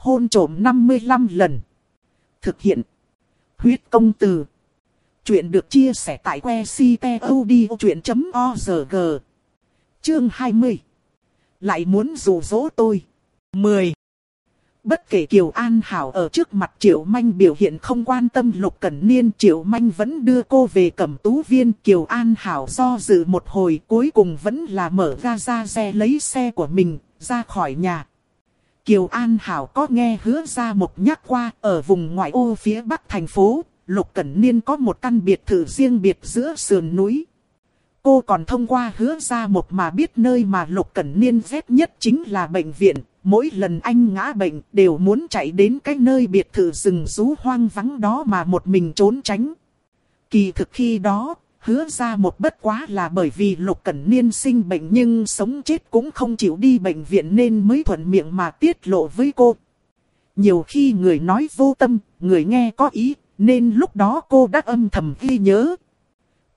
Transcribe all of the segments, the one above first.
Hôn trộm 55 lần. Thực hiện. Huyết công từ. Chuyện được chia sẻ tại que ctod.org. Chương 20. Lại muốn rủ rỗ tôi. 10. Bất kể Kiều An Hảo ở trước mặt Triệu Manh biểu hiện không quan tâm Lục Cẩn Niên, Triệu Manh vẫn đưa cô về cẩm tú viên Kiều An Hảo do dự một hồi, cuối cùng vẫn là mở ra ra xe lấy xe của mình ra khỏi nhà. Kiều An Hảo có nghe hứa ra một nhắc qua ở vùng ngoại ô phía bắc thành phố, Lục Cẩn Niên có một căn biệt thự riêng biệt giữa sườn núi. Cô còn thông qua hứa ra một mà biết nơi mà Lục Cẩn Niên ghét nhất chính là bệnh viện. Mỗi lần anh ngã bệnh đều muốn chạy đến cái nơi biệt thự rừng rú hoang vắng đó mà một mình trốn tránh. Kỳ thực khi đó, hứa ra một bất quá là bởi vì Lục Cẩn Niên sinh bệnh nhưng sống chết cũng không chịu đi bệnh viện nên mới thuận miệng mà tiết lộ với cô. Nhiều khi người nói vô tâm, người nghe có ý, nên lúc đó cô đã âm thầm ghi nhớ.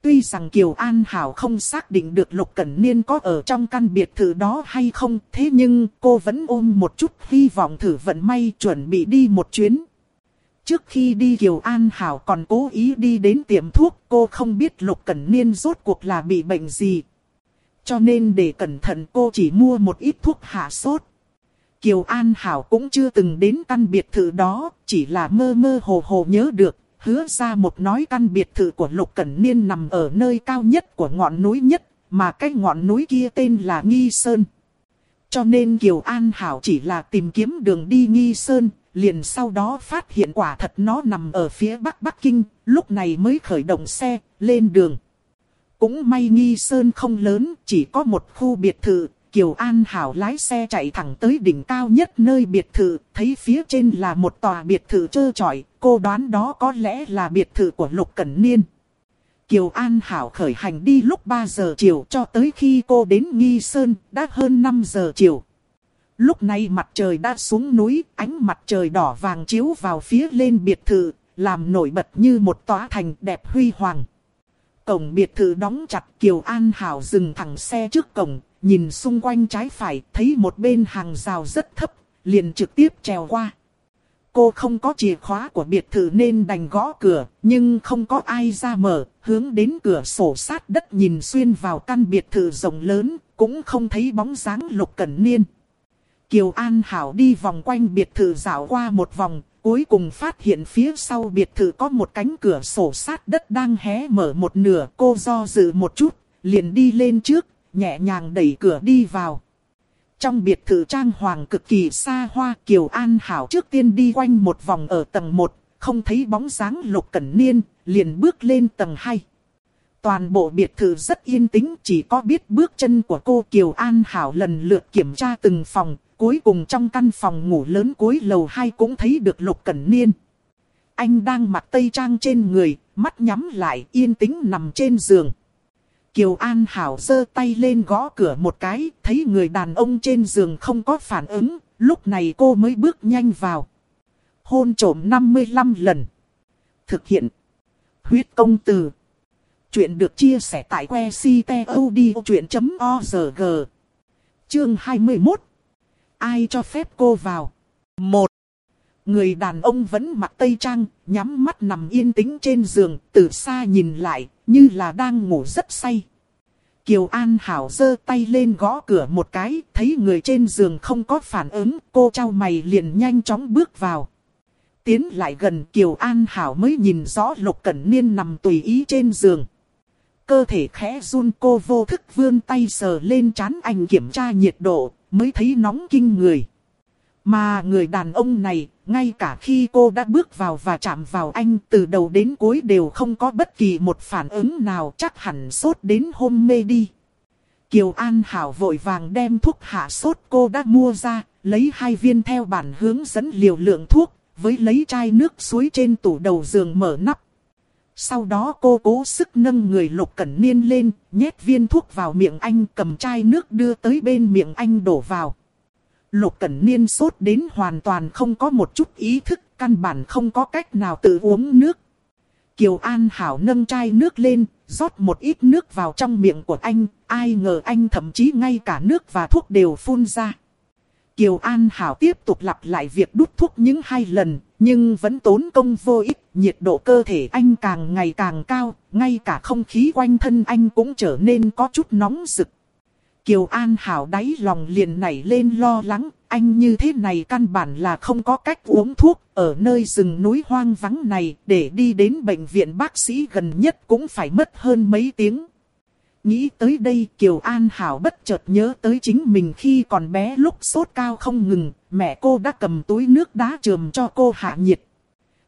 Tuy rằng Kiều An Hảo không xác định được Lục Cẩn Niên có ở trong căn biệt thự đó hay không, thế nhưng cô vẫn ôm một chút hy vọng thử vận may chuẩn bị đi một chuyến. Trước khi đi Kiều An Hảo còn cố ý đi đến tiệm thuốc, cô không biết Lục Cẩn Niên rốt cuộc là bị bệnh gì. Cho nên để cẩn thận cô chỉ mua một ít thuốc hạ sốt. Kiều An Hảo cũng chưa từng đến căn biệt thự đó, chỉ là mơ mơ hồ hồ nhớ được, hứa ra một nói căn biệt thự của Lục Cẩn Niên nằm ở nơi cao nhất của ngọn núi nhất, mà cái ngọn núi kia tên là Nghi Sơn. Cho nên Kiều An Hảo chỉ là tìm kiếm đường đi Nghi Sơn, liền sau đó phát hiện quả thật nó nằm ở phía bắc Bắc Kinh, lúc này mới khởi động xe, lên đường. Cũng may Nghi Sơn không lớn, chỉ có một khu biệt thự, Kiều An Hảo lái xe chạy thẳng tới đỉnh cao nhất nơi biệt thự, thấy phía trên là một tòa biệt thự trơ trọi, cô đoán đó có lẽ là biệt thự của Lục Cẩn Niên. Kiều An Hảo khởi hành đi lúc 3 giờ chiều cho tới khi cô đến Nghi Sơn, đã hơn 5 giờ chiều. Lúc này mặt trời đã xuống núi, ánh mặt trời đỏ vàng chiếu vào phía lên biệt thự, làm nổi bật như một tòa thành đẹp huy hoàng. Cổng biệt thự đóng chặt Kiều An Hảo dừng thẳng xe trước cổng, nhìn xung quanh trái phải, thấy một bên hàng rào rất thấp, liền trực tiếp trèo qua. Cô không có chìa khóa của biệt thự nên đành gõ cửa, nhưng không có ai ra mở, hướng đến cửa sổ sát đất nhìn xuyên vào căn biệt thự rộng lớn, cũng không thấy bóng dáng lục cẩn niên. Kiều An Hảo đi vòng quanh biệt thự dạo qua một vòng, cuối cùng phát hiện phía sau biệt thự có một cánh cửa sổ sát đất đang hé mở một nửa. Cô do dự một chút, liền đi lên trước, nhẹ nhàng đẩy cửa đi vào. Trong biệt thự trang hoàng cực kỳ xa hoa Kiều An Hảo trước tiên đi quanh một vòng ở tầng 1, không thấy bóng dáng lục cẩn niên, liền bước lên tầng 2. Toàn bộ biệt thự rất yên tĩnh chỉ có biết bước chân của cô Kiều An Hảo lần lượt kiểm tra từng phòng, cuối cùng trong căn phòng ngủ lớn cuối lầu 2 cũng thấy được lục cẩn niên. Anh đang mặc tây trang trên người, mắt nhắm lại yên tĩnh nằm trên giường. Kiều An Hảo giơ tay lên gõ cửa một cái, thấy người đàn ông trên giường không có phản ứng, lúc này cô mới bước nhanh vào. Hôn trổm 55 lần. Thực hiện. Huyết công từ. Chuyện được chia sẻ tại que ctod.org. Chương 21. Ai cho phép cô vào? Một. Người đàn ông vẫn mặc tây trang, nhắm mắt nằm yên tĩnh trên giường, từ xa nhìn lại, như là đang ngủ rất say. Kiều An Hảo giơ tay lên gõ cửa một cái, thấy người trên giường không có phản ứng, cô trao mày liền nhanh chóng bước vào. Tiến lại gần Kiều An Hảo mới nhìn rõ Lục Cẩn Niên nằm tùy ý trên giường. Cơ thể khẽ run cô vô thức vươn tay sờ lên chán anh kiểm tra nhiệt độ, mới thấy nóng kinh người. Mà người đàn ông này, ngay cả khi cô đã bước vào và chạm vào anh từ đầu đến cuối đều không có bất kỳ một phản ứng nào chắc hẳn sốt đến hôn mê đi. Kiều An Hảo vội vàng đem thuốc hạ sốt cô đã mua ra, lấy hai viên theo bản hướng dẫn liều lượng thuốc, với lấy chai nước suối trên tủ đầu giường mở nắp. Sau đó cô cố sức nâng người lục cẩn niên lên, nhét viên thuốc vào miệng anh cầm chai nước đưa tới bên miệng anh đổ vào. Lục Cẩn Niên sốt đến hoàn toàn không có một chút ý thức, căn bản không có cách nào tự uống nước. Kiều An Hảo nâng chai nước lên, rót một ít nước vào trong miệng của anh, ai ngờ anh thậm chí ngay cả nước và thuốc đều phun ra. Kiều An Hảo tiếp tục lặp lại việc đút thuốc những hai lần, nhưng vẫn tốn công vô ích, nhiệt độ cơ thể anh càng ngày càng cao, ngay cả không khí quanh thân anh cũng trở nên có chút nóng rực. Kiều An Hảo đáy lòng liền nảy lên lo lắng, anh như thế này căn bản là không có cách uống thuốc, ở nơi rừng núi hoang vắng này, để đi đến bệnh viện bác sĩ gần nhất cũng phải mất hơn mấy tiếng. Nghĩ tới đây Kiều An Hảo bất chợt nhớ tới chính mình khi còn bé lúc sốt cao không ngừng, mẹ cô đã cầm túi nước đá trường cho cô hạ nhiệt.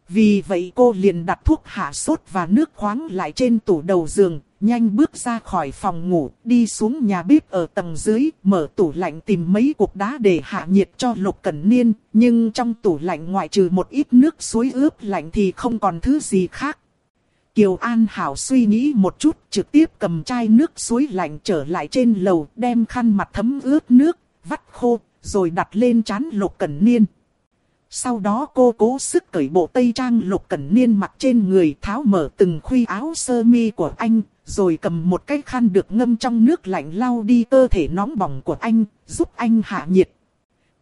Vì vậy cô liền đặt thuốc hạ sốt và nước khoáng lại trên tủ đầu giường, nhanh bước ra khỏi phòng ngủ, đi xuống nhà bếp ở tầng dưới, mở tủ lạnh tìm mấy cục đá để hạ nhiệt cho Lục Cẩn Niên, nhưng trong tủ lạnh ngoại trừ một ít nước suối ướp lạnh thì không còn thứ gì khác. Kiều An Hảo suy nghĩ một chút, trực tiếp cầm chai nước suối lạnh trở lại trên lầu, đem khăn mặt thấm ướt nước, vắt khô, rồi đặt lên chán Lục Cẩn Niên. Sau đó cô cố sức cởi bộ tây trang Lục Cẩn Niên mặc trên người tháo mở từng khuy áo sơ mi của anh, rồi cầm một cái khăn được ngâm trong nước lạnh lau đi cơ thể nóng bỏng của anh, giúp anh hạ nhiệt.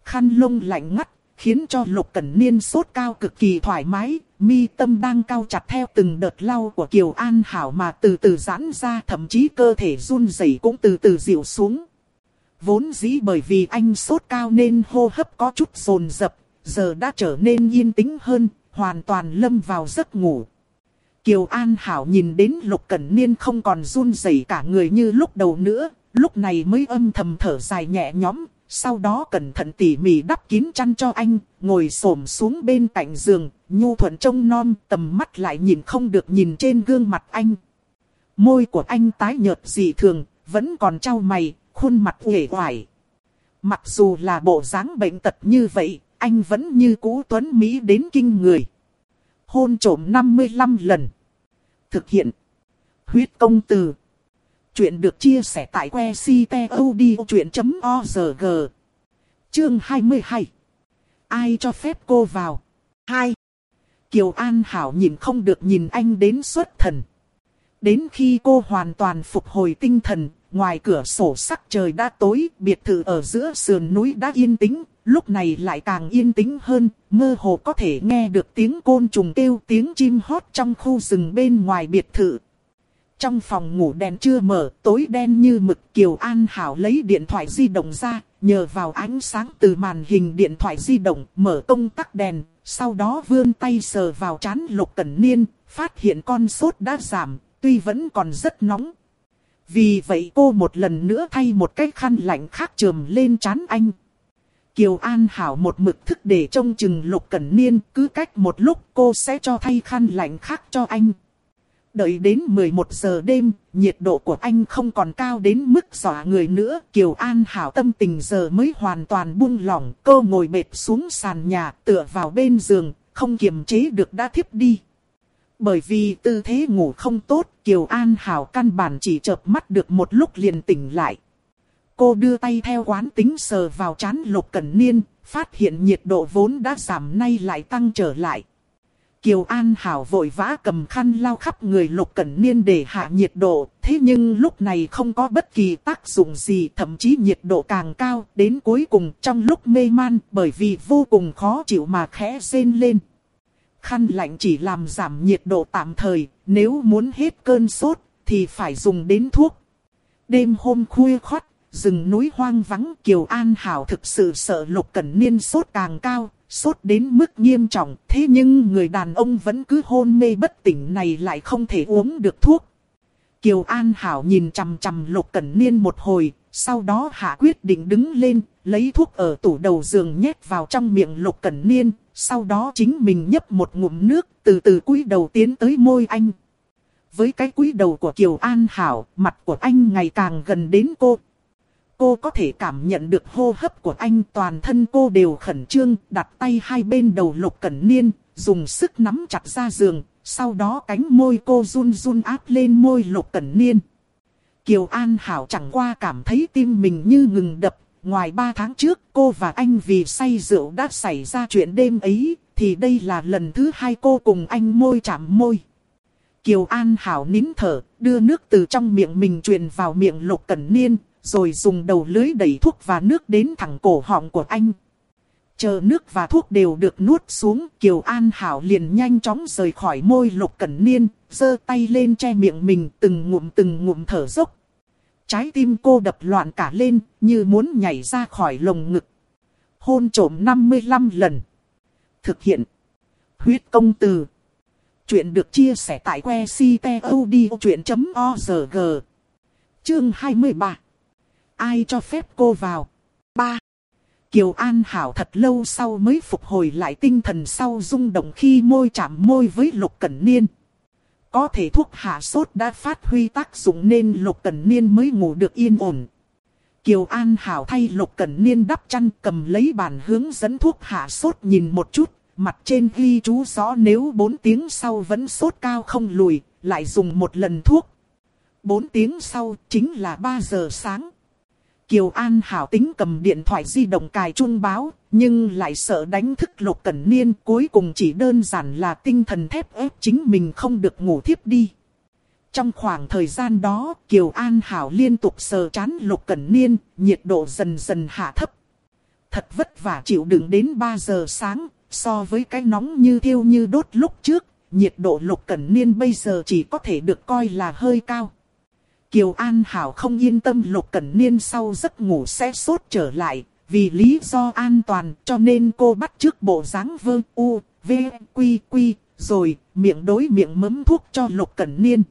Khăn lông lạnh ngắt, khiến cho Lục Cẩn Niên sốt cao cực kỳ thoải mái, mi tâm đang cao chặt theo từng đợt lau của Kiều An Hảo mà từ từ giãn ra, thậm chí cơ thể run rẩy cũng từ từ dịu xuống. Vốn dĩ bởi vì anh sốt cao nên hô hấp có chút rồn rập, giờ đã trở nên yên tĩnh hơn, hoàn toàn lâm vào giấc ngủ. Kiều An Hảo nhìn đến Lục Cẩn Niên không còn run rẩy cả người như lúc đầu nữa, lúc này mới âm thầm thở dài nhẹ nhõm, sau đó cẩn thận tỉ mỉ đắp kín chăn cho anh, ngồi xổm xuống bên cạnh giường, nhu thuận trông non, tầm mắt lại nhìn không được nhìn trên gương mặt anh. Môi của anh tái nhợt dị thường, vẫn còn trao mày, khuôn mặt uể oải. Mặc dù là bộ dáng bệnh tật như vậy, anh vẫn như cũ tuấn Mỹ đến kinh người. Hôn trổm 55 lần. Thực hiện. Huyết công từ. Chuyện được chia sẻ tại que ctod.org. Chương 22. Ai cho phép cô vào? 2. Kiều An Hảo nhìn không được nhìn anh đến xuất thần. Đến khi cô hoàn toàn phục hồi tinh thần, ngoài cửa sổ sắc trời đã tối, biệt thự ở giữa sườn núi đã yên tĩnh, lúc này lại càng yên tĩnh hơn, mơ hồ có thể nghe được tiếng côn trùng kêu tiếng chim hót trong khu rừng bên ngoài biệt thự. Trong phòng ngủ đèn chưa mở, tối đen như mực Kiều An Hảo lấy điện thoại di động ra, nhờ vào ánh sáng từ màn hình điện thoại di động, mở công tắc đèn, sau đó vươn tay sờ vào chán Lục Cẩn Niên, phát hiện con sốt đã giảm, tuy vẫn còn rất nóng. Vì vậy cô một lần nữa thay một cái khăn lạnh khác trườm lên chán anh. Kiều An Hảo một mực thức để trông chừng Lục Cẩn Niên, cứ cách một lúc cô sẽ cho thay khăn lạnh khác cho anh. Đợi đến 11 giờ đêm, nhiệt độ của anh không còn cao đến mức dọa người nữa. Kiều An Hảo tâm tình giờ mới hoàn toàn buông lỏng. Cô ngồi bệt xuống sàn nhà, tựa vào bên giường, không kiềm chế được đã thiếp đi. Bởi vì tư thế ngủ không tốt, Kiều An Hảo căn bản chỉ chợp mắt được một lúc liền tỉnh lại. Cô đưa tay theo quán tính sờ vào chán Lục Cẩn Niên, phát hiện nhiệt độ vốn đã giảm nay lại tăng trở lại. Kiều An Hảo vội vã cầm khăn lau khắp người Lục Cẩn Niên để hạ nhiệt độ, thế nhưng lúc này không có bất kỳ tác dụng gì, thậm chí nhiệt độ càng cao, đến cuối cùng trong lúc mê man bởi vì vô cùng khó chịu mà khẽ rên lên. Khăn lạnh chỉ làm giảm nhiệt độ tạm thời, nếu muốn hết cơn sốt thì phải dùng đến thuốc. Đêm hôm khuya khoắt, rừng núi hoang vắng Kiều An Hảo thực sự sợ Lục Cẩn Niên sốt càng cao, sốt đến mức nghiêm trọng, thế nhưng người đàn ông vẫn cứ hôn mê bất tỉnh này lại không thể uống được thuốc. Kiều An Hảo nhìn chằm chằm Lục Cẩn Niên một hồi, sau đó hạ quyết định đứng lên, lấy thuốc ở tủ đầu giường nhét vào trong miệng Lục Cẩn Niên, sau đó chính mình nhấp một ngụm nước, từ từ cúi đầu tiến tới môi anh. Với cái cúi đầu của Kiều An Hảo, mặt của anh ngày càng gần đến cô, Cô có thể cảm nhận được hô hấp của anh toàn thân cô đều khẩn trương, đặt tay hai bên đầu lục cẩn niên, dùng sức nắm chặt ra giường, sau đó cánh môi cô run run áp lên môi lục cẩn niên. Kiều An Hảo chẳng qua cảm thấy tim mình như ngừng đập, ngoài ba tháng trước cô và anh vì say rượu đã xảy ra chuyện đêm ấy, thì đây là lần thứ hai cô cùng anh môi chạm môi. Kiều An Hảo nín thở, đưa nước từ trong miệng mình truyền vào miệng Lục Cẩn Niên, rồi dùng đầu lưới đẩy thuốc và nước đến thẳng cổ họng của anh. Chờ nước và thuốc đều được nuốt xuống, Kiều An Hảo liền nhanh chóng rời khỏi môi Lục Cẩn Niên, giơ tay lên che miệng mình từng ngụm từng ngụm thở dốc. Trái tim cô đập loạn cả lên, như muốn nhảy ra khỏi lồng ngực. Hôn trổm 55 lần. Thực hiện. Huyết công từ. Chuyện được chia sẻ tại que ctod.org. Chương 23. Ai cho phép cô vào? 3. Kiều An Hảo thật lâu sau mới phục hồi lại tinh thần sau rung động khi môi chạm môi với Lục Cẩn Niên. Có thể thuốc hạ sốt đã phát huy tác dụng nên Lục Cẩn Niên mới ngủ được yên ổn. Kiều An Hảo thay Lục Cẩn Niên đắp chăn cầm lấy bàn hướng dẫn thuốc hạ sốt nhìn một chút, mặt trên ghi chú rõ nếu 4 tiếng sau vẫn sốt cao không lùi, lại dùng một lần thuốc. 4 tiếng sau chính là 3 giờ sáng. Kiều An Hảo tính cầm điện thoại di động cài chuông báo, nhưng lại sợ đánh thức Lục Cẩn Niên cuối cùng chỉ đơn giản là tinh thần thép ép chính mình không được ngủ thiếp đi. Trong khoảng thời gian đó, Kiều An Hảo liên tục sờ chán Lục Cẩn Niên, nhiệt độ dần dần hạ thấp. Thật vất vả chịu đựng đến 3 giờ sáng, so với cái nóng như thiêu như đốt lúc trước, nhiệt độ Lục Cẩn Niên bây giờ chỉ có thể được coi là hơi cao. Kiều An Hảo không yên tâm Lục Cẩn Niên sau giấc ngủ sẽ sốt trở lại, vì lý do an toàn cho nên cô bắt trước bộ dáng vơ u, v, quy quy, rồi miệng đối miệng mấm thuốc cho Lục Cẩn Niên.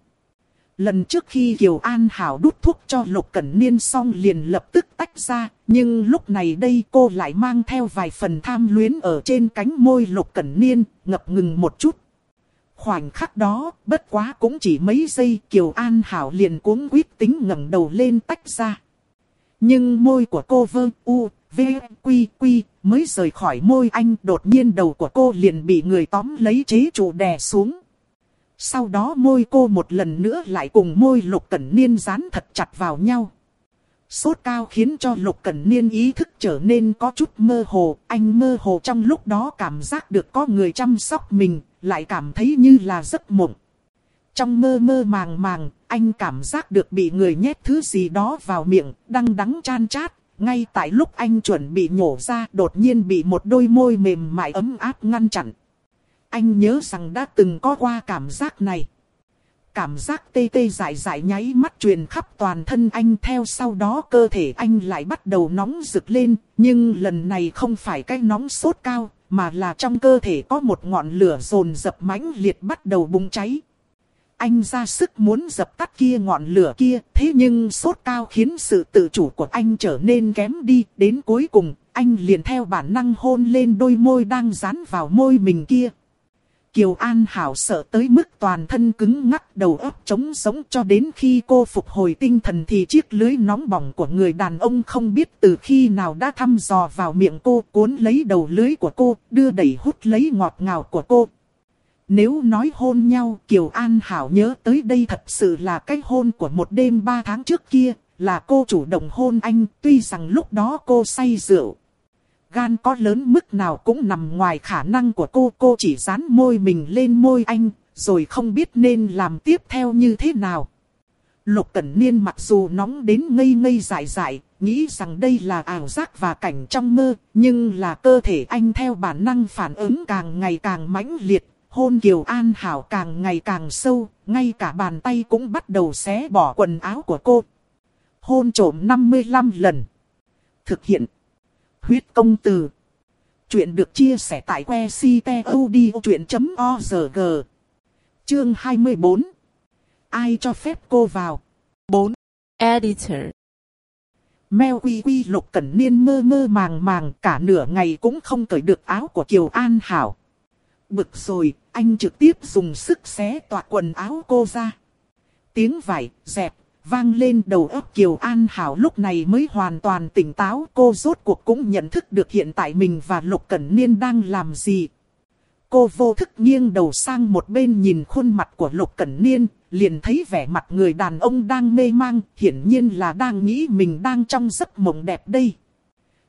Lần trước khi Kiều An Hảo đút thuốc cho Lục Cẩn Niên xong liền lập tức tách ra, nhưng lúc này đây cô lại mang theo vài phần tham luyến ở trên cánh môi Lục Cẩn Niên, ngập ngừng một chút. Khoảnh khắc đó, bất quá cũng chỉ mấy giây Kiều An Hảo liền cuống quyết tính ngẩng đầu lên tách ra. Nhưng môi của cô vơ u, v, quy quy, mới rời khỏi môi anh đột nhiên đầu của cô liền bị người tóm lấy chế trụ đè xuống. Sau đó môi cô một lần nữa lại cùng môi lục cẩn niên dán thật chặt vào nhau. Sốt cao khiến cho lục cẩn niên ý thức trở nên có chút mơ hồ. Anh mơ hồ trong lúc đó cảm giác được có người chăm sóc mình, lại cảm thấy như là giấc mộng. Trong mơ mơ màng màng, anh cảm giác được bị người nhét thứ gì đó vào miệng, đắng đắng chan chát. Ngay tại lúc anh chuẩn bị nhổ ra, đột nhiên bị một đôi môi mềm mại ấm áp ngăn chặn. Anh nhớ rằng đã từng có qua cảm giác này. Cảm giác tê tê dại dại nháy mắt truyền khắp toàn thân anh theo sau đó cơ thể anh lại bắt đầu nóng rực lên. Nhưng lần này không phải cái nóng sốt cao, mà là trong cơ thể có một ngọn lửa rồn dập mãnh liệt bắt đầu bùng cháy. Anh ra sức muốn dập tắt kia ngọn lửa kia, thế nhưng sốt cao khiến sự tự chủ của anh trở nên kém đi, đến cuối cùng, anh liền theo bản năng hôn lên đôi môi đang dán vào môi mình kia. Kiều An Hảo sợ tới mức toàn thân cứng ngắc đầu óc trống sống cho đến khi cô phục hồi tinh thần thì chiếc lưới nóng bỏng của người đàn ông không biết từ khi nào đã thăm dò vào miệng cô cuốn lấy đầu lưới của cô, đưa đẩy hút lấy ngọt ngào của cô. Nếu nói hôn nhau Kiều An Hảo nhớ tới đây thật sự là cái hôn của một đêm ba tháng trước kia, là cô chủ động hôn anh tuy rằng lúc đó cô say rượu gan có lớn mức nào cũng nằm ngoài khả năng của cô. Cô chỉ dán môi mình lên môi anh, rồi không biết nên làm tiếp theo như thế nào. Lục Cẩn Niên mặc dù nóng đến ngây ngây dại dại, nghĩ rằng đây là ảo giác và cảnh trong mơ, nhưng là cơ thể anh theo bản năng phản ứng càng ngày càng mãnh liệt, hôn Kiều An Hảo càng ngày càng sâu, ngay cả bàn tay cũng bắt đầu xé bỏ quần áo của cô. Hôn trộm 55 lần. Thực hiện huyết công từ. Chuyện được chia sẻ tại que ctod.org. Chương 24. Ai cho phép cô vào? 4. Editor. Mèo quy quy lục cẩn niên mơ mơ màng màng cả nửa ngày cũng không cởi được áo của Kiều An Hảo. Bực rồi, anh trực tiếp dùng sức xé toạc quần áo cô ra. Tiếng vải, dẹp, vang lên đầu óc Kiều An Hảo lúc này mới hoàn toàn tỉnh táo. Cô rốt cuộc cũng nhận thức được hiện tại mình và Lục Cẩn Niên đang làm gì. Cô vô thức nghiêng đầu sang một bên nhìn khuôn mặt của Lục Cẩn Niên, liền thấy vẻ mặt người đàn ông đang mê mang, hiển nhiên là đang nghĩ mình đang trong giấc mộng đẹp đây.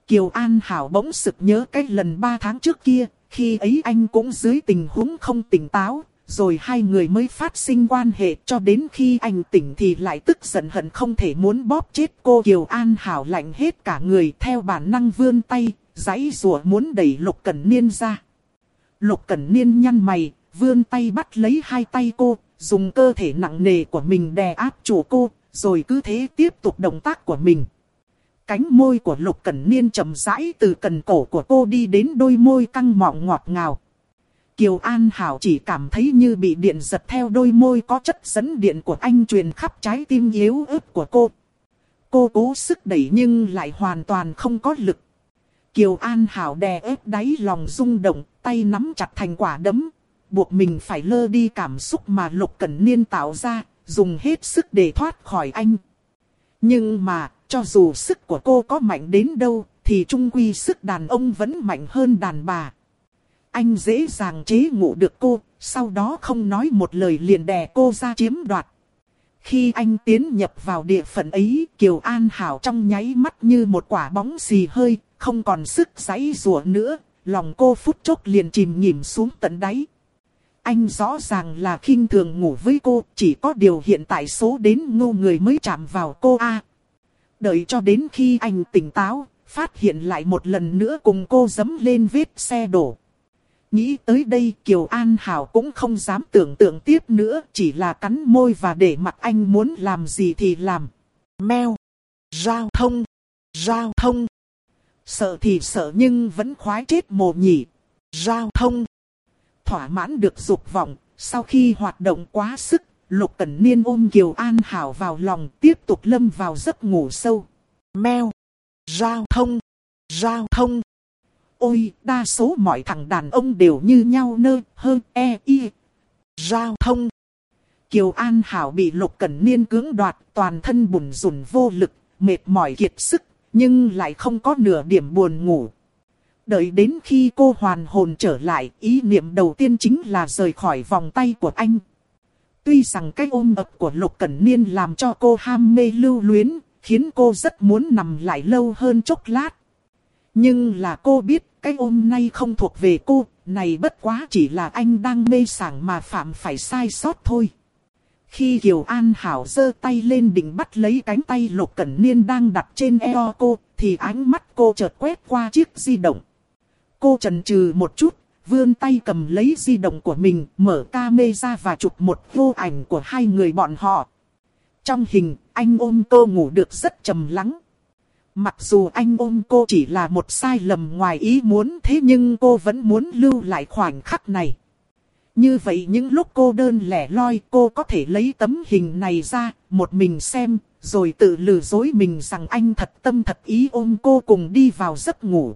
Kiều An Hảo bỗng sực nhớ cái lần ba tháng trước kia, khi ấy anh cũng dưới tình huống không tỉnh táo, rồi hai người mới phát sinh quan hệ cho đến khi anh tỉnh thì lại tức giận hận không thể muốn bóp chết cô Kiều An Hảo lạnh hết cả người theo bản năng vươn tay, giãy rùa muốn đẩy Lục Cẩn Niên ra. Lục Cẩn Niên nhăn mày, vươn tay bắt lấy hai tay cô, dùng cơ thể nặng nề của mình đè áp chủ cô, rồi cứ thế tiếp tục động tác của mình. Cánh môi của Lục Cẩn Niên chậm rãi từ cần cổ của cô đi đến đôi môi căng mọng ngọt ngào. Kiều An Hảo chỉ cảm thấy như bị điện giật theo đôi môi có chất dẫn điện của anh truyền khắp trái tim yếu ớt của cô. Cô cố sức đẩy nhưng lại hoàn toàn không có lực. Kiều An Hảo đè ép đáy lòng rung động, tay nắm chặt thành quả đấm. Buộc mình phải lơ đi cảm xúc mà Lục Cẩn Niên tạo ra, dùng hết sức để thoát khỏi anh. Nhưng mà, cho dù sức của cô có mạnh đến đâu, thì trung quy sức đàn ông vẫn mạnh hơn đàn bà anh dễ dàng chế ngủ được cô, sau đó không nói một lời liền đè cô ra chiếm đoạt. Khi anh tiến nhập vào địa phận ấy, Kiều An Hảo trong nháy mắt như một quả bóng xì hơi, không còn sức giãy rủa nữa, lòng cô phút chốc liền chìm nhìm xuống tận đáy. Anh rõ ràng là khinh thường ngủ với cô, chỉ có điều hiện tại số đến ngu người mới chạm vào cô a. đợi cho đến khi anh tỉnh táo, phát hiện lại một lần nữa cùng cô dấm lên vết xe đổ. Nghĩ tới đây Kiều An Hảo cũng không dám tưởng tượng tiếp nữa, chỉ là cắn môi và để mặt anh muốn làm gì thì làm. Mèo, giao thông, giao thông. Sợ thì sợ nhưng vẫn khoái chết mồ nhỉ. Giao thông. Thỏa mãn được dục vọng, sau khi hoạt động quá sức, Lục Cẩn Niên ôm Kiều An Hảo vào lòng tiếp tục lâm vào giấc ngủ sâu. Mèo, giao thông, giao thông. Ôi, đa số mọi thằng đàn ông đều như nhau nơ, hơn, e, y. Giao thông. Kiều An Hảo bị Lục Cẩn Niên cưỡng đoạt, toàn thân bùn rùn vô lực, mệt mỏi kiệt sức, nhưng lại không có nửa điểm buồn ngủ. Đợi đến khi cô hoàn hồn trở lại, ý niệm đầu tiên chính là rời khỏi vòng tay của anh. Tuy rằng cái ôm ập của Lục Cẩn Niên làm cho cô ham mê lưu luyến, khiến cô rất muốn nằm lại lâu hơn chốc lát. Nhưng là cô biết cái ôm nay không thuộc về cô, này bất quá chỉ là anh đang mê sảng mà phạm phải sai sót thôi. Khi Kiều An Hảo giơ tay lên định bắt lấy cánh tay Lục Cẩn Niên đang đặt trên eo cô, thì ánh mắt cô chợt quét qua chiếc di động. Cô chần chừ một chút, vươn tay cầm lấy di động của mình, mở camera và chụp một vô ảnh của hai người bọn họ. Trong hình, anh ôm cô ngủ được rất trầm lắng. Mặc dù anh ôm cô chỉ là một sai lầm ngoài ý muốn thế nhưng cô vẫn muốn lưu lại khoảnh khắc này. Như vậy những lúc cô đơn lẻ loi cô có thể lấy tấm hình này ra, một mình xem, rồi tự lừa dối mình rằng anh thật tâm thật ý ôm cô cùng đi vào giấc ngủ.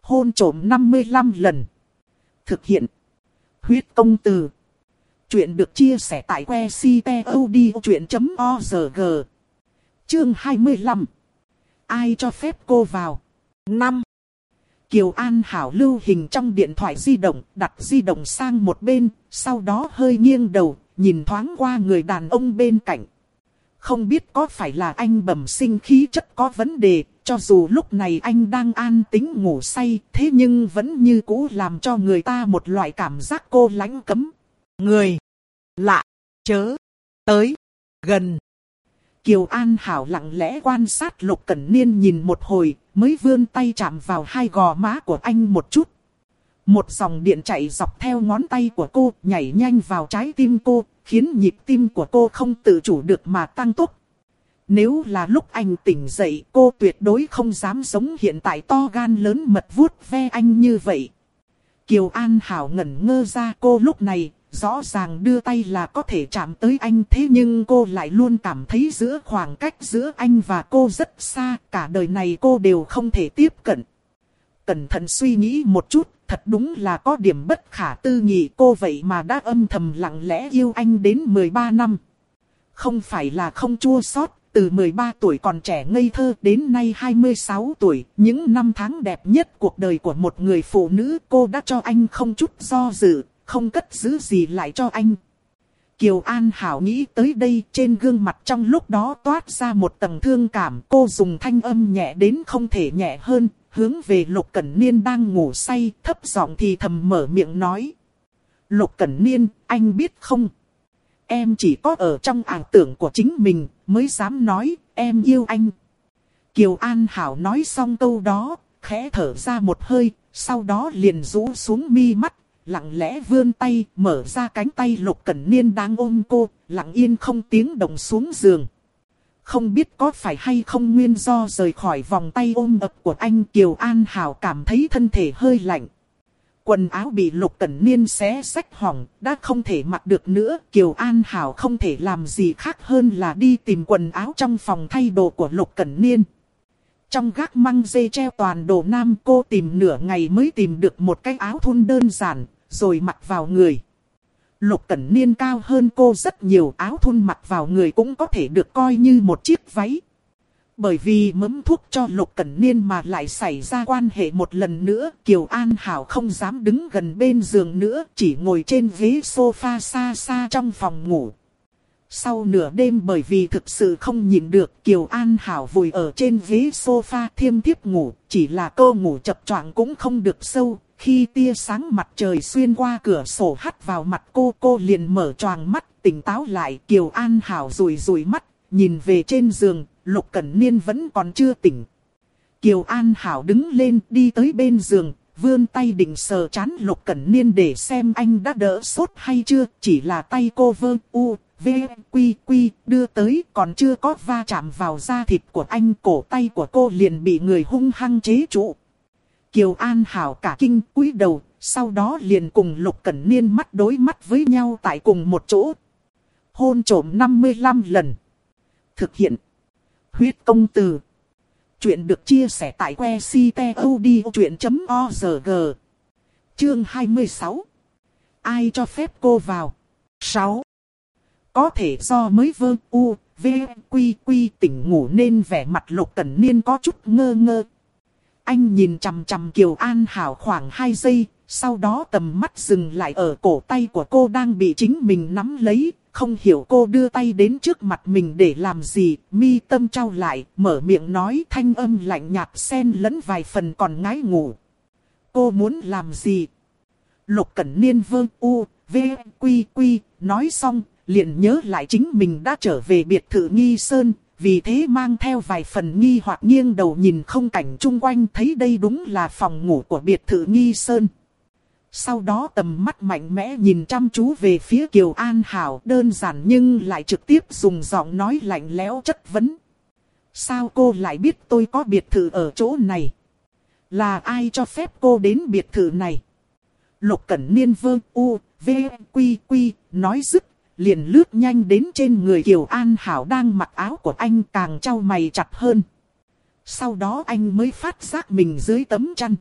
Hôn trổm 55 lần. Thực hiện. Huyết công từ. Chuyện được chia sẻ tại que ctod.org. Chương 25 ai cho phép cô vào. 5. Kiều An Hảo lưu hình trong điện thoại di động, đặt di động sang một bên, sau đó hơi nghiêng đầu, nhìn thoáng qua người đàn ông bên cạnh. Không biết có phải là anh bẩm sinh khí chất có vấn đề, cho dù lúc này anh đang an tính ngủ say, thế nhưng vẫn như cũ làm cho người ta một loại cảm giác cô lánh cấm. Người lạ, chớ, tới, gần. Kiều An Hảo lặng lẽ quan sát Lục Cẩn Niên nhìn một hồi, mới vươn tay chạm vào hai gò má của anh một chút. Một dòng điện chạy dọc theo ngón tay của cô, nhảy nhanh vào trái tim cô, khiến nhịp tim của cô không tự chủ được mà tăng tốc. Nếu là lúc anh tỉnh dậy, cô tuyệt đối không dám sống hiện tại to gan lớn mật vuốt ve anh như vậy. Kiều An Hảo ngẩn ngơ ra cô lúc này, Rõ ràng đưa tay là có thể chạm tới anh thế nhưng cô lại luôn cảm thấy giữa khoảng cách giữa anh và cô rất xa, cả đời này cô đều không thể tiếp cận. Cẩn thận suy nghĩ một chút, thật đúng là có điểm bất khả tư nghị cô vậy mà đã âm thầm lặng lẽ yêu anh đến 13 năm. Không phải là không chua xót từ 13 tuổi còn trẻ ngây thơ đến nay 26 tuổi, những năm tháng đẹp nhất cuộc đời của một người phụ nữ cô đã cho anh không chút do dự, không cất giữ gì lại cho anh. Kiều An Hảo nghĩ tới đây trên gương mặt trong lúc đó toát ra một tầng thương cảm. Cô dùng thanh âm nhẹ đến không thể nhẹ hơn, hướng về Lục Cẩn Niên đang ngủ say, thấp giọng thì thầm mở miệng nói. Lục Cẩn Niên, anh biết không? Em chỉ có ở trong ảo tưởng của chính mình mới dám nói em yêu anh. Kiều An Hảo nói xong câu đó, khẽ thở ra một hơi, sau đó liền rũ xuống mi mắt, lặng lẽ vươn tay, mở ra cánh tay Lục Cẩn Niên đang ôm cô, lặng yên không tiếng động xuống giường. Không biết có phải hay không nguyên do rời khỏi vòng tay ôm ập của anh Kiều An Hảo cảm thấy thân thể hơi lạnh. Quần áo bị Lục Cẩn Niên xé sách hỏng, đã không thể mặc được nữa. Kiều An Hảo không thể làm gì khác hơn là đi tìm quần áo trong phòng thay đồ của Lục Cẩn Niên. Trong gác măng dê treo toàn đồ nam cô tìm nửa ngày mới tìm được một cái áo thun đơn giản, rồi mặc vào người. Lục Cẩn Niên cao hơn cô rất nhiều áo thun mặc vào người cũng có thể được coi như một chiếc váy. Bởi vì mấm thuốc cho Lục Cẩn Niên mà lại xảy ra quan hệ một lần nữa, Kiều An Hảo không dám đứng gần bên giường nữa, chỉ ngồi trên ghế sofa xa xa trong phòng ngủ. Sau nửa đêm bởi vì thực sự không nhìn được Kiều An Hảo vùi ở trên ghế sofa thiêm thiếp ngủ, chỉ là cô ngủ chập choạng cũng không được sâu. Khi tia sáng mặt trời xuyên qua cửa sổ hắt vào mặt cô, cô liền mở choàng mắt, tỉnh táo lại. Kiều An Hảo rùi rùi mắt, nhìn về trên giường, Lục Cẩn Niên vẫn còn chưa tỉnh. Kiều An Hảo đứng lên đi tới bên giường, vươn tay định sờ chán Lục Cẩn Niên để xem anh đã đỡ sốt hay chưa, chỉ là tay cô vơ u, v, quy quy đưa tới còn chưa có va chạm vào da thịt của anh cổ tay của cô liền bị người hung hăng chế trụ. Kiều An Hảo cả kinh cúi đầu, sau đó liền cùng Lục Cẩn Niên mắt đối mắt với nhau tại cùng một chỗ. Hôn trổm 55 lần. Thực hiện. Huyết công từ. Chuyện được chia sẻ tại que ctod.org. Chương 26. Ai cho phép cô vào? 6. Có thể do mới vơ u, v, quy quy tỉnh ngủ nên vẻ mặt lục cẩn niên có chút ngơ ngơ. Anh nhìn chằm chằm Kiều An Hảo khoảng 2 giây, sau đó tầm mắt dừng lại ở cổ tay của cô đang bị chính mình nắm lấy, không hiểu cô đưa tay đến trước mặt mình để làm gì, mi tâm trao lại, mở miệng nói thanh âm lạnh nhạt xen lẫn vài phần còn ngái ngủ. Cô muốn làm gì? Lục Cẩn Niên vương u, v, quy quy, nói xong, liền nhớ lại chính mình đã trở về biệt thự nghi sơn, vì thế mang theo vài phần nghi hoặc nghiêng đầu nhìn không cảnh chung quanh thấy đây đúng là phòng ngủ của biệt thự nghi sơn. Sau đó tầm mắt mạnh mẽ nhìn chăm chú về phía Kiều An Hảo đơn giản nhưng lại trực tiếp dùng giọng nói lạnh lẽo chất vấn. Sao cô lại biết tôi có biệt thự ở chỗ này? Là ai cho phép cô đến biệt thự này? Lục Cẩn Niên vương u, v, quy quy, nói dứt, liền lướt nhanh đến trên người Kiều An Hảo đang mặc áo của anh càng trao mày chặt hơn. Sau đó anh mới phát giác mình dưới tấm chăn.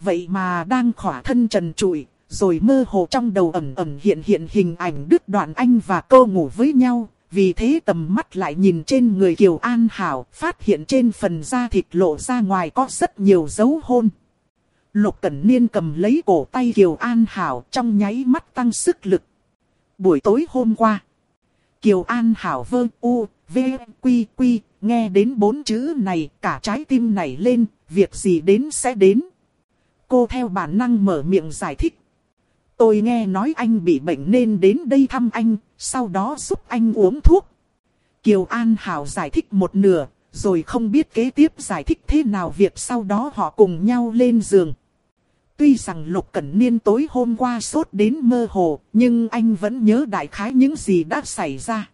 Vậy mà đang khỏa thân trần trụi, rồi mơ hồ trong đầu ẩm ẩm hiện hiện hình ảnh đứt đoạn anh và cô ngủ với nhau. Vì thế tầm mắt lại nhìn trên người Kiều An Hảo, phát hiện trên phần da thịt lộ ra ngoài có rất nhiều dấu hôn. Lục Cẩn Niên cầm lấy cổ tay Kiều An Hảo trong nháy mắt tăng sức lực. Buổi tối hôm qua, Kiều An Hảo vơ u, v, quy quy, nghe đến bốn chữ này cả trái tim này lên, việc gì đến sẽ đến. Cô theo bản năng mở miệng giải thích. Tôi nghe nói anh bị bệnh nên đến đây thăm anh, sau đó giúp anh uống thuốc. Kiều An Hảo giải thích một nửa, rồi không biết kế tiếp giải thích thế nào việc sau đó họ cùng nhau lên giường. Tuy rằng Lục Cẩn Niên tối hôm qua sốt đến mơ hồ, nhưng anh vẫn nhớ đại khái những gì đã xảy ra.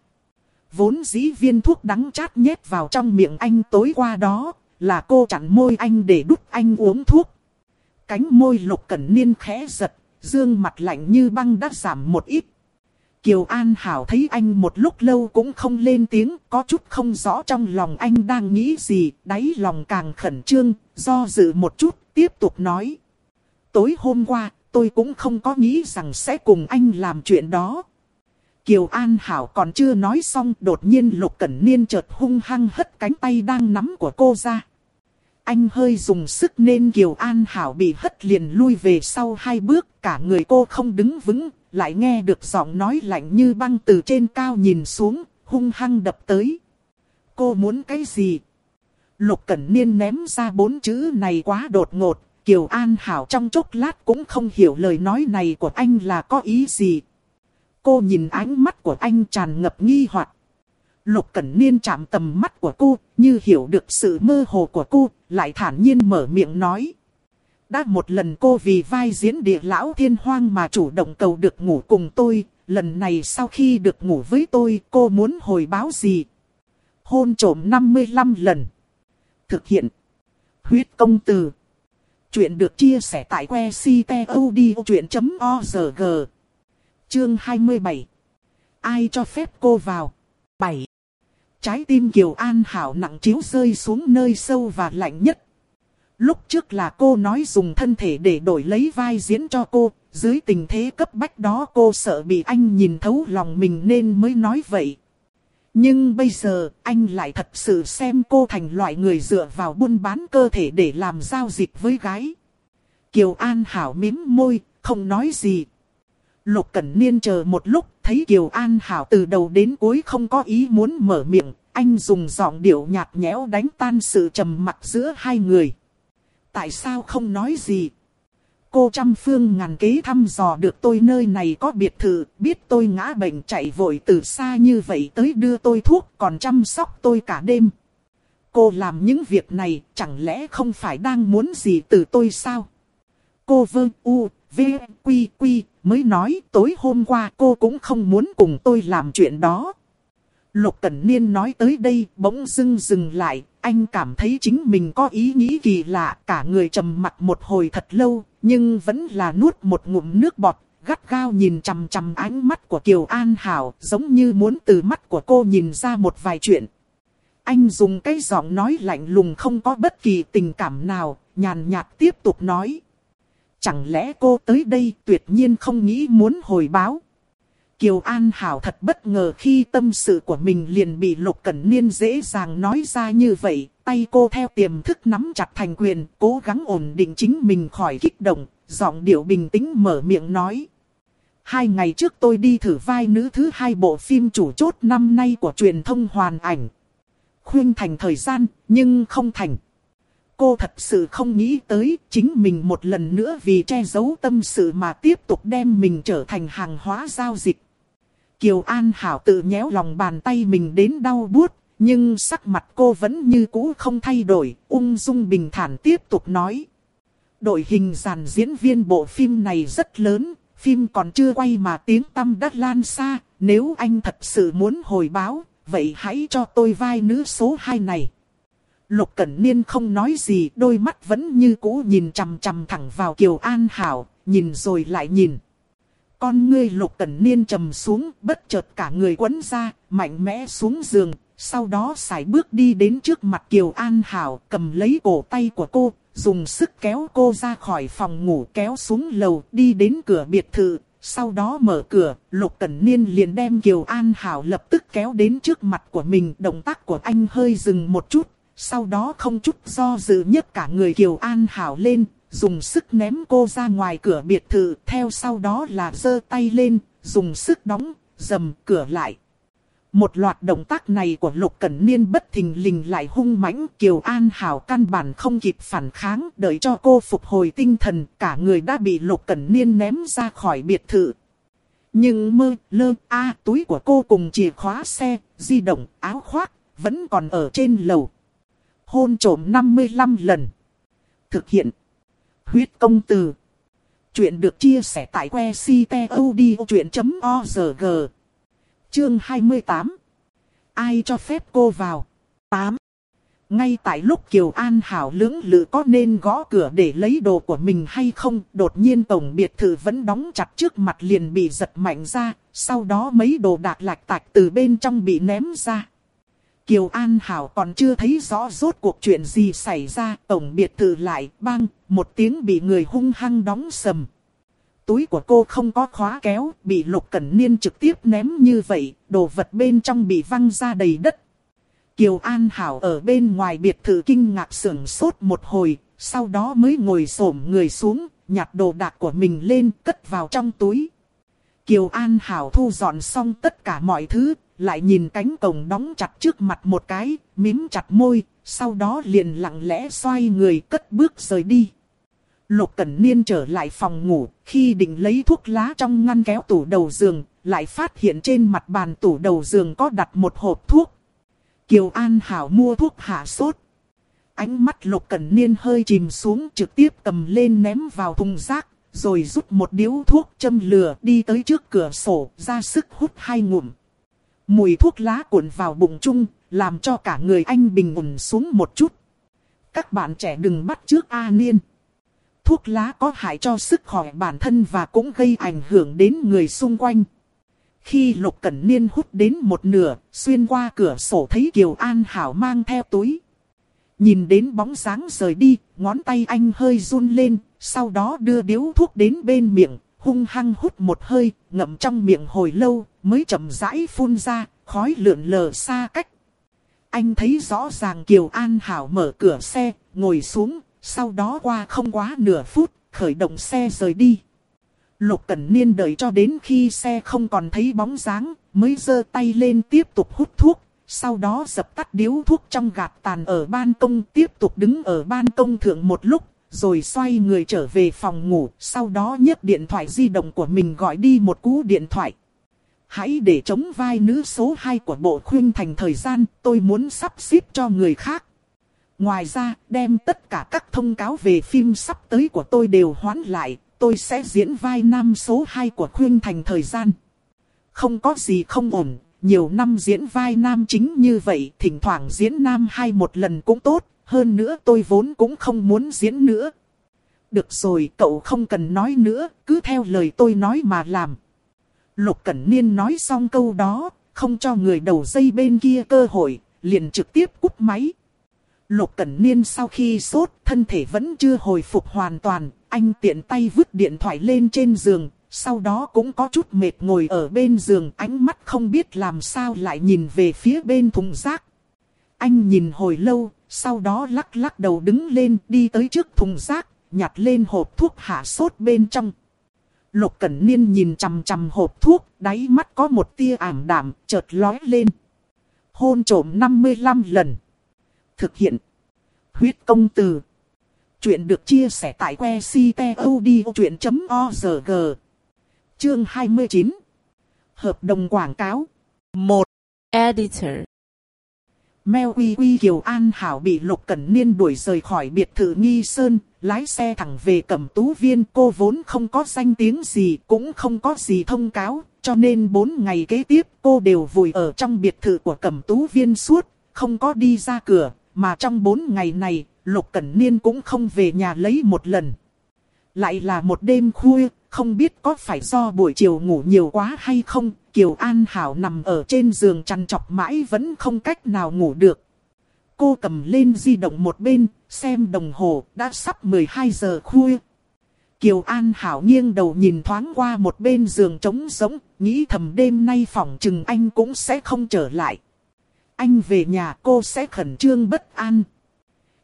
Vốn dĩ viên thuốc đắng chát nhét vào trong miệng anh tối qua đó, là cô chặn môi anh để đút anh uống thuốc. Cánh môi Lục Cẩn Niên khẽ giật, dương mặt lạnh như băng đã giảm một ít. Kiều An Hảo thấy anh một lúc lâu cũng không lên tiếng, có chút không rõ trong lòng anh đang nghĩ gì, đáy lòng càng khẩn trương, do dự một chút, tiếp tục nói tối hôm qua, tôi cũng không có nghĩ rằng sẽ cùng anh làm chuyện đó. Kiều An Hảo còn chưa nói xong, đột nhiên Lục Cẩn Niên chợt hung hăng hất cánh tay đang nắm của cô ra. Anh hơi dùng sức nên Kiều An Hảo bị hất liền lui về sau hai bước, cả người cô không đứng vững, lại nghe được giọng nói lạnh như băng từ trên cao nhìn xuống, hung hăng đập tới. Cô muốn cái gì? Lục Cẩn Niên ném ra bốn chữ này quá đột ngột, Kiều An Hảo trong chốc lát cũng không hiểu lời nói này của anh là có ý gì. Cô nhìn ánh mắt của anh tràn ngập nghi hoặc. Lục Cẩn Niên chạm tầm mắt của cô, như hiểu được sự mơ hồ của cô, lại thản nhiên mở miệng nói. Đã một lần cô vì vai diễn địa lão thiên hoang mà chủ động cầu được ngủ cùng tôi, lần này sau khi được ngủ với tôi cô muốn hồi báo gì? Hôn trổm 55 lần. Thực hiện. Huyết công từ. Chuyện được chia sẻ tại que ctod.org. Chương 27. Ai cho phép cô vào? 7. Trái tim Kiều An Hảo nặng chiếu rơi xuống nơi sâu và lạnh nhất. Lúc trước là cô nói dùng thân thể để đổi lấy vai diễn cho cô, dưới tình thế cấp bách đó cô sợ bị anh nhìn thấu lòng mình nên mới nói vậy. Nhưng bây giờ anh lại thật sự xem cô thành loại người dựa vào buôn bán cơ thể để làm giao dịch với gái. Kiều An Hảo mím môi, không nói gì. Lục Cẩn Niên chờ một lúc, thấy Kiều An Hảo từ đầu đến cuối không có ý muốn mở miệng, anh dùng giọng điệu nhạt nhẽo đánh tan sự trầm mặc giữa hai người. Tại sao không nói gì? Cô trăm phương ngàn kế thăm dò được tôi nơi này có biệt thự, biết tôi ngã bệnh chạy vội từ xa như vậy tới đưa tôi thuốc còn chăm sóc tôi cả đêm. Cô làm những việc này chẳng lẽ không phải đang muốn gì từ tôi sao? Cô vương u, v, quy quy mới nói tối hôm qua cô cũng không muốn cùng tôi làm chuyện đó. Lục Cẩn Niên nói tới đây bỗng dưng dừng lại, anh cảm thấy chính mình có ý nghĩ kỳ lạ, cả người trầm mặt một hồi thật lâu, nhưng vẫn là nuốt một ngụm nước bọt, gắt gao nhìn chằm chằm ánh mắt của Kiều An Hảo, giống như muốn từ mắt của cô nhìn ra một vài chuyện. Anh dùng cái giọng nói lạnh lùng không có bất kỳ tình cảm nào, nhàn nhạt tiếp tục nói. Chẳng lẽ cô tới đây tuyệt nhiên không nghĩ muốn hồi báo? Kiều An Hảo thật bất ngờ khi tâm sự của mình liền bị Lục Cẩn Niên dễ dàng nói ra như vậy. Tay cô theo tiềm thức nắm chặt thành quyền, cố gắng ổn định chính mình khỏi kích động, giọng điệu bình tĩnh mở miệng nói. Hai ngày trước tôi đi thử vai nữ thứ hai bộ phim chủ chốt năm nay của truyền thông hoàn ảnh. Khuyên thành thời gian, nhưng không thành. Cô thật sự không nghĩ tới chính mình một lần nữa vì che giấu tâm sự mà tiếp tục đem mình trở thành hàng hóa giao dịch. Kiều An Hảo tự nhéo lòng bàn tay mình đến đau buốt, nhưng sắc mặt cô vẫn như cũ không thay đổi, ung dung bình thản tiếp tục nói. Đội hình dàn diễn viên bộ phim này rất lớn, phim còn chưa quay mà tiếng tâm đất lan xa, nếu anh thật sự muốn hồi báo, vậy hãy cho tôi vai nữ số 2 này. Lục Cẩn Niên không nói gì, đôi mắt vẫn như cũ nhìn chằm chằm thẳng vào Kiều An Hảo, nhìn rồi lại nhìn. Con ngươi lục cẩn niên trầm xuống, bất chợt cả người quấn ra, mạnh mẽ xuống giường, sau đó xài bước đi đến trước mặt Kiều An Hảo, cầm lấy cổ tay của cô, dùng sức kéo cô ra khỏi phòng ngủ kéo xuống lầu, đi đến cửa biệt thự. Sau đó mở cửa, Lục Cẩn Niên liền đem Kiều An Hảo lập tức kéo đến trước mặt của mình. Động tác của anh hơi dừng một chút, sau đó không chút do dự nhất cả người Kiều An Hảo lên, dùng sức ném cô ra ngoài cửa biệt thự, theo sau đó là giơ tay lên, dùng sức đóng, dầm cửa lại. Một loạt động tác này của Lục Cẩn Niên bất thình lình lại hung mãnh, Kiều An Hảo căn bản không kịp phản kháng, đợi cho cô phục hồi tinh thần, cả người đã bị Lục Cẩn Niên ném ra khỏi biệt thự. Nhưng mơ, lơ, a túi của cô cùng chìa khóa xe, di động, áo khoác, vẫn còn ở trên lầu. Hôn trổm 55 lần. Thực hiện huyết công từ. Chuyện được chia sẻ tại que ctod.org. Chương 28. Ai cho phép cô vào? 8. Ngay tại lúc Kiều An Hảo lưỡng lự có nên gõ cửa để lấy đồ của mình hay không, đột nhiên tổng biệt thự vẫn đóng chặt trước mặt liền bị giật mạnh ra, sau đó mấy đồ đạc lạch tạch từ bên trong bị ném ra. Kiều An Hảo còn chưa thấy rõ rốt cuộc chuyện gì xảy ra, tổng biệt thự lại băng, một tiếng bị người hung hăng đóng sầm. Túi của cô không có khóa kéo, bị Lục Cẩn Niên trực tiếp ném như vậy, đồ vật bên trong bị văng ra đầy đất. Kiều An Hảo ở bên ngoài biệt thự kinh ngạc sưởng sốt một hồi, sau đó mới ngồi xổm người xuống, nhặt đồ đạc của mình lên cất vào trong túi. Kiều An Hảo thu dọn xong tất cả mọi thứ, lại nhìn cánh cổng đóng chặt trước mặt một cái, mím chặt môi, sau đó liền lặng lẽ xoay người cất bước rời đi. Lục Cẩn Niên trở lại phòng ngủ, khi định lấy thuốc lá trong ngăn kéo tủ đầu giường, lại phát hiện trên mặt bàn tủ đầu giường có đặt một hộp thuốc. Kiều An Hảo mua thuốc hạ sốt. Ánh mắt Lục Cẩn Niên hơi chìm xuống trực tiếp cầm lên ném vào thùng rác, rồi rút một điếu thuốc châm lửa đi tới trước cửa sổ, ra sức hút hai ngụm. Mùi thuốc lá cuộn vào bụng chung, làm cho cả người anh bình ổn xuống một chút. Các bạn trẻ đừng bắt trước A Niên. Thuốc lá có hại cho sức khỏe bản thân và cũng gây ảnh hưởng đến người xung quanh. Khi Lục Cẩn Niên hút đến một nửa, xuyên qua cửa sổ thấy Kiều An Hảo mang theo túi. Nhìn đến bóng sáng rời đi, ngón tay anh hơi run lên, sau đó đưa điếu thuốc đến bên miệng, hung hăng hút một hơi, ngậm trong miệng hồi lâu, mới chậm rãi phun ra, khói lượn lờ xa cách. Anh thấy rõ ràng Kiều An Hảo mở cửa xe, ngồi xuống, sau đó qua không quá nửa phút, khởi động xe rời đi. Lục Cẩn Niên đợi cho đến khi xe không còn thấy bóng dáng, mới giơ tay lên tiếp tục hút thuốc, sau đó dập tắt điếu thuốc trong gạt tàn ở ban công tiếp tục đứng ở ban công thượng một lúc, rồi xoay người trở về phòng ngủ, sau đó nhấc điện thoại di động của mình gọi đi một cú điện thoại. Hãy để chống vai nữ số 2 của bộ khuyên thành thời gian, tôi muốn sắp xếp cho người khác. Ngoài ra, đem tất cả các thông cáo về phim sắp tới của tôi đều hoán lại, tôi sẽ diễn vai nam số 2 của khuyên thành thời gian. Không có gì không ổn, nhiều năm diễn vai nam chính như vậy, thỉnh thoảng diễn nam hai một lần cũng tốt, hơn nữa tôi vốn cũng không muốn diễn nữa. Được rồi, cậu không cần nói nữa, cứ theo lời tôi nói mà làm. Lục Cẩn Niên nói xong câu đó, không cho người đầu dây bên kia cơ hội, liền trực tiếp cúp máy. Lục Cẩn Niên sau khi sốt, thân thể vẫn chưa hồi phục hoàn toàn, anh tiện tay vứt điện thoại lên trên giường, sau đó cũng có chút mệt ngồi ở bên giường, ánh mắt không biết làm sao lại nhìn về phía bên thùng rác. Anh nhìn hồi lâu, sau đó lắc lắc đầu đứng lên đi tới trước thùng rác, nhặt lên hộp thuốc hạ sốt bên trong. Lục Cẩn Niên nhìn chằm chằm hộp thuốc, đáy mắt có một tia ảm đạm, chợt lói lên. Hôn trổm 55 lần. Thực hiện. Huyết công từ. Chuyện được chia sẻ tại que ctod.org. Chương 29. Hợp đồng quảng cáo. 1. Editor. Mel Quy Quy Kiều An Hảo bị Lục Cẩn Niên đuổi rời khỏi biệt thự Nghi Sơn, lái xe thẳng về Cẩm Tú Viên. Cô vốn không có danh tiếng gì, cũng không có gì thông cáo, cho nên 4 ngày kế tiếp cô đều vùi ở trong biệt thự của Cẩm Tú Viên suốt, không có đi ra cửa, mà trong 4 ngày này, Lục Cẩn Niên cũng không về nhà lấy một lần. Lại là một đêm khuya, không biết có phải do buổi chiều ngủ nhiều quá hay không, Kiều An Hảo nằm ở trên giường chăn chọc mãi vẫn không cách nào ngủ được. Cô cầm lên di động một bên, xem đồng hồ, đã sắp 12 giờ khuya. Kiều An Hảo nghiêng đầu nhìn thoáng qua một bên giường trống rỗng, nghĩ thầm đêm nay phòng chừng anh cũng sẽ không trở lại. Anh về nhà cô sẽ khẩn trương bất an.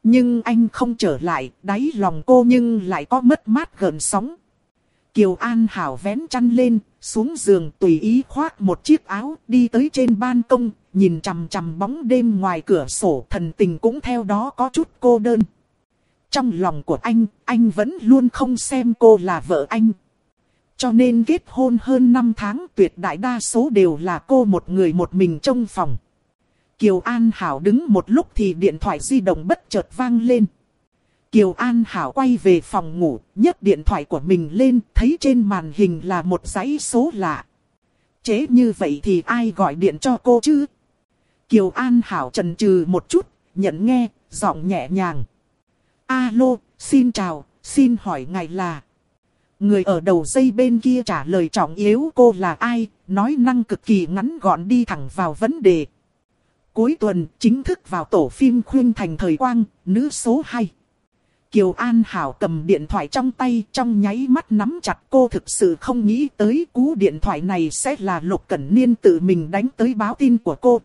Nhưng anh không trở lại, đáy lòng cô nhưng lại có mất mát gần sóng. Kiều An Hảo vén chăn lên, xuống giường tùy ý khoác một chiếc áo, đi tới trên ban công, nhìn chằm chằm bóng đêm ngoài cửa sổ, thần tình cũng theo đó có chút cô đơn. Trong lòng của anh, anh vẫn luôn không xem cô là vợ anh. Cho nên kết hôn hơn 5 tháng tuyệt đại đa số đều là cô một người một mình trong phòng. Kiều An Hảo đứng một lúc thì điện thoại di động bất chợt vang lên. Kiều An Hảo quay về phòng ngủ, nhấc điện thoại của mình lên, thấy trên màn hình là một dãy số lạ. Chế như vậy thì ai gọi điện cho cô chứ? Kiều An Hảo trần trừ một chút, nhận nghe, giọng nhẹ nhàng. Alo, xin chào, xin hỏi ngài là... Người ở đầu dây bên kia trả lời trọng yếu cô là ai, nói năng cực kỳ ngắn gọn đi thẳng vào vấn đề. Cuối tuần, chính thức vào tổ phim khuyên thành thời quang, nữ số 2. Kiều An Hảo cầm điện thoại trong tay trong nháy mắt nắm chặt cô thực sự không nghĩ tới cú điện thoại này sẽ là Lục Cẩn Niên tự mình đánh tới báo tin của cô.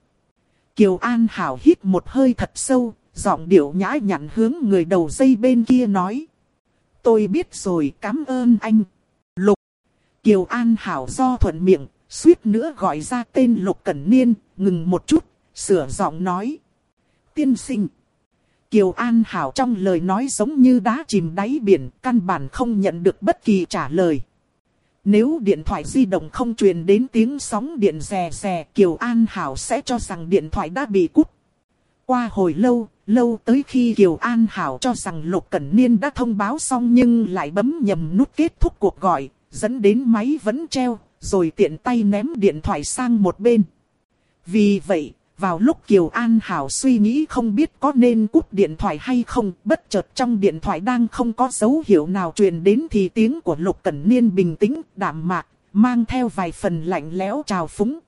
Kiều An Hảo hít một hơi thật sâu, giọng điệu nhã nhặn hướng người đầu dây bên kia nói. Tôi biết rồi, cảm ơn anh. Lục. Kiều An Hảo do thuận miệng, suýt nữa gọi ra tên Lục Cẩn Niên, ngừng một chút, sửa giọng nói. Tiên sinh. Kiều An Hảo trong lời nói giống như đá chìm đáy biển, căn bản không nhận được bất kỳ trả lời. Nếu điện thoại di động không truyền đến tiếng sóng điện rè rè, Kiều An Hảo sẽ cho rằng điện thoại đã bị cút. Qua hồi lâu, lâu tới khi Kiều An Hảo cho rằng Lục Cẩn Niên đã thông báo xong nhưng lại bấm nhầm nút kết thúc cuộc gọi, dẫn đến máy vẫn treo, rồi tiện tay ném điện thoại sang một bên. Vì vậy, vào lúc Kiều An Hảo suy nghĩ không biết có nên cúp điện thoại hay không, bất chợt trong điện thoại đang không có dấu hiệu nào truyền đến thì tiếng của Lục Cẩn Niên bình tĩnh, đạm mạc, mang theo vài phần lạnh lẽo trào phúng.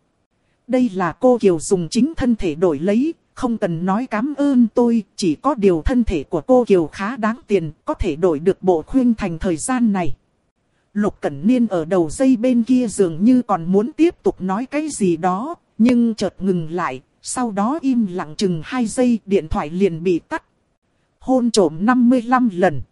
Đây là cô Kiều dùng chính thân thể đổi lấy, không cần nói cảm ơn tôi, chỉ có điều thân thể của cô Kiều khá đáng tiền, có thể đổi được bộ khuyên thành thời gian này. Lục Cẩn Niên ở đầu dây bên kia dường như còn muốn tiếp tục nói cái gì đó, nhưng chợt ngừng lại, sau đó im lặng chừng 2 giây, điện thoại liền bị tắt. Hôn trổm 55 lần.